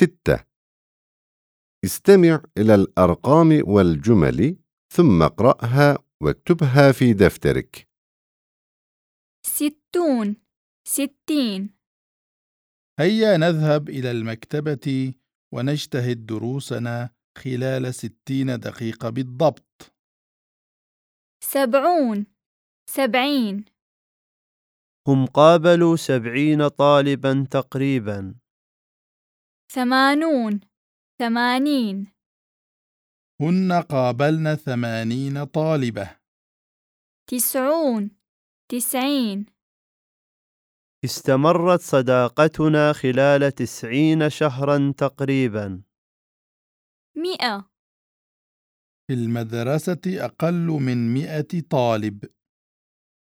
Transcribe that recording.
ستة. استمع إلى الأرقام والجمل ثم اقرأها واكتبها في دفترك. ستون. ستين. هيا نذهب إلى المكتبة ونجتهد دروسنا خلال ستين دقيقة بالضبط. سبعون. سبعين. هم قابلوا سبعين طالبا تقريبا. ثمانون ثمانين هن قابلن ثمانين طالبة. تسعون تسعين استمرت صداقتنا خلال تسعين شهرا تقريبا مئة في المدرسة أقل من مئة طالب.